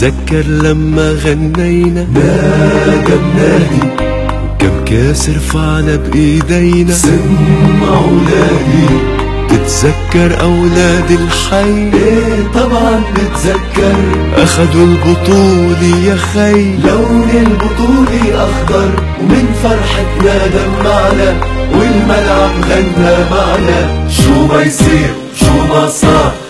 تتذكر لما غنينا. نادى منادي كم كاس رفعنا بايدينا سمعوا نادي تتذكر اولاد الحي ايه طبعا بتذكر اخدوا البطولة يا خي لون البطولي اخضر ومن فرحتنا دمعنا. والملعب غنى معنا. شو ما يصير شو ما صار.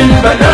بالبلد